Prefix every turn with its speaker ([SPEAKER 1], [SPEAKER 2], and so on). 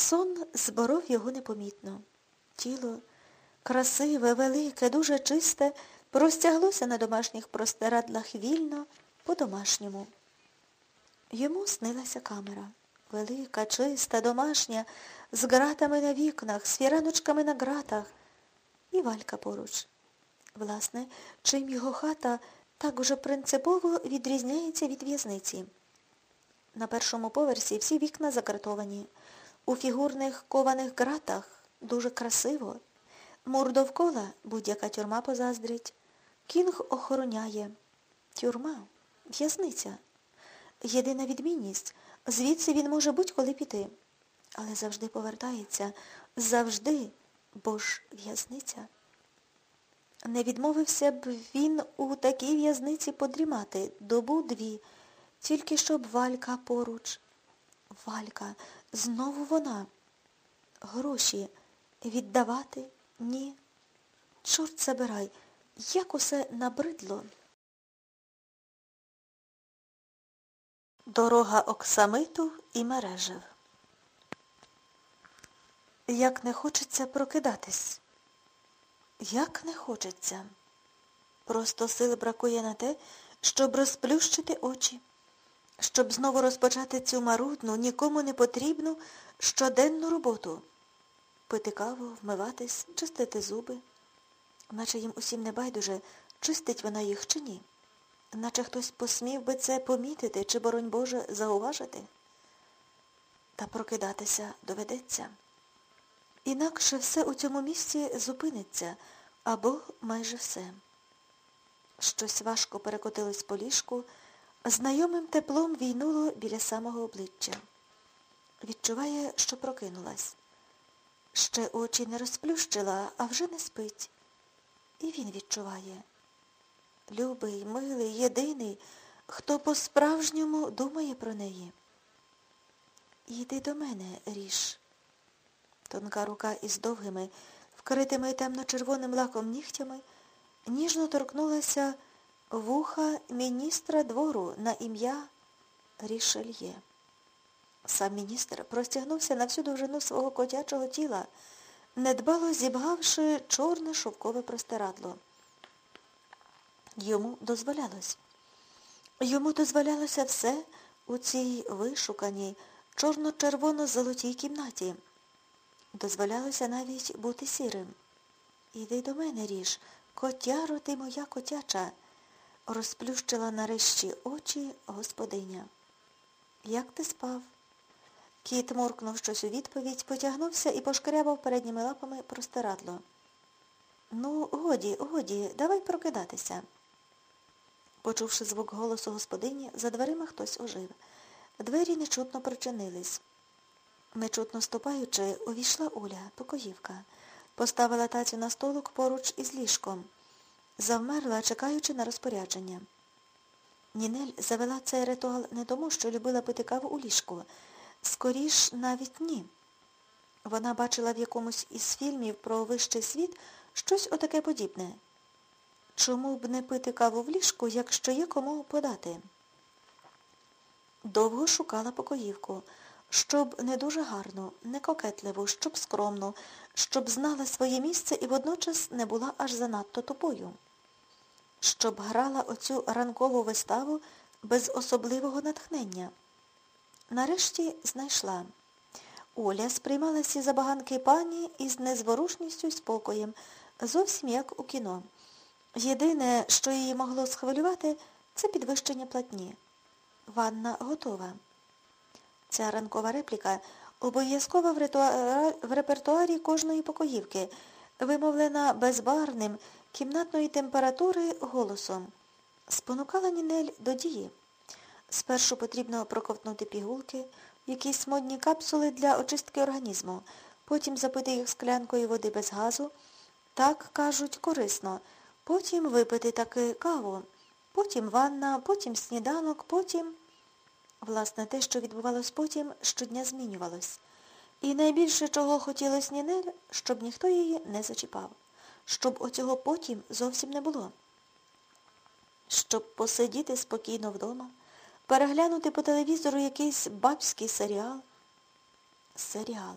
[SPEAKER 1] Сон зборов його непомітно. Тіло, красиве, велике, дуже чисте, простяглося на домашніх простирадлах вільно, по-домашньому. Йому снилася камера. Велика, чиста, домашня, з ґратами на вікнах, з фіраночками на ґратах. І валька поруч. Власне, чим його хата так уже принципово відрізняється від в'язниці. На першому поверсі всі вікна закартовані. У фігурних кованих ґратах дуже красиво. Мур довкола будь-яка тюрма позаздрить. Кінг охороняє. Тюрма, в'язниця. Єдина відмінність, звідси він може будь-коли піти. Але завжди повертається, завжди, бо ж в'язниця. Не відмовився б він у такій в'язниці подрімати добу дві, тільки щоб валька поруч. Валька, знову вона. Гроші віддавати? Ні. Чорт забирай, як усе набридло. Дорога оксамиту і мережев. Як не хочеться прокидатись. Як не хочеться. Просто сил бракує на те, щоб розплющити очі, щоб знову розпочати цю марудну, нікому не потрібну щоденну роботу. Пити каву, вмиватись, чистити зуби. Наче їм усім не байдуже, чистить вона їх чи ні. Наче хтось посмів би це помітити чи, боронь Боже, зауважити. Та прокидатися доведеться. Інакше все у цьому місці зупиниться, або майже все. Щось важко перекотилось по ліжку, знайомим теплом війнуло біля самого обличчя. Відчуває, що прокинулась. Ще очі не розплющила, а вже не спить. І він відчуває. Любий, милий, єдиний, хто по-справжньому думає про неї. Йди до мене, ріж. Тонка рука із довгими, вкритими темно-червоним лаком нігтями, ніжно торкнулася вуха міністра двору на ім'я Рішельє. Сам міністр простягнувся на всю довжину свого котячого тіла, недбало зібгавши чорне шовкове простирадло. Йому дозволялось. Йому дозволялося все у цій вишуканій, чорно-червоно-золотій кімнаті. Дозволялося навіть бути сірим. Іди до мене, ріж, котяро ти моя котяча, розплющила нарешті очі господиня. Як ти спав? Кіт моркнув щось у відповідь, потягнувся і пошкрябав передніми лапами простирадло. Ну, годі, годі, давай прокидатися. Почувши звук голосу господині, за дверима хтось ожив. Двері нечутно причинились. Нечутно ступаючи, увійшла Оля, покоївка, поставила тацю на столик поруч із ліжком, завмерла, чекаючи на розпорядження. Нінель завела цей ритуал не тому, що любила пити каву у ліжку. Скоріш навіть ні. Вона бачила в якомусь із фільмів про вищий світ щось отаке подібне. Чому б не пити каву в ліжку, якщо є кому подати? Довго шукала покоївку, щоб не дуже гарно, не кокетливо, щоб скромно, щоб знала своє місце і водночас не була аж занадто тупою. Щоб грала оцю ранкову виставу без особливого натхнення. Нарешті знайшла. Оля сприймала всі забаганки пані із незворушністю й спокоєм, зовсім як у кіно. Єдине, що її могло схвилювати, це підвищення платні. Ванна готова. Ця ранкова репліка обов'язкова в, в репертуарі кожної покоївки, вимовлена безбарним, кімнатної температури голосом. Спонукала Нінель до дії. Спершу потрібно проковтнути пігулки, якісь модні капсули для очистки організму, потім запити їх склянкою води без газу. Так, кажуть, корисно. Потім випити таки каву, потім ванна, потім сніданок, потім... Власне, те, що відбувалось потім, щодня змінювалось. І найбільше, чого хотілося Нінель, щоб ніхто її не зачіпав, щоб оцього потім зовсім не було. Щоб посидіти спокійно вдома, переглянути по телевізору якийсь бабський серіал. серіал.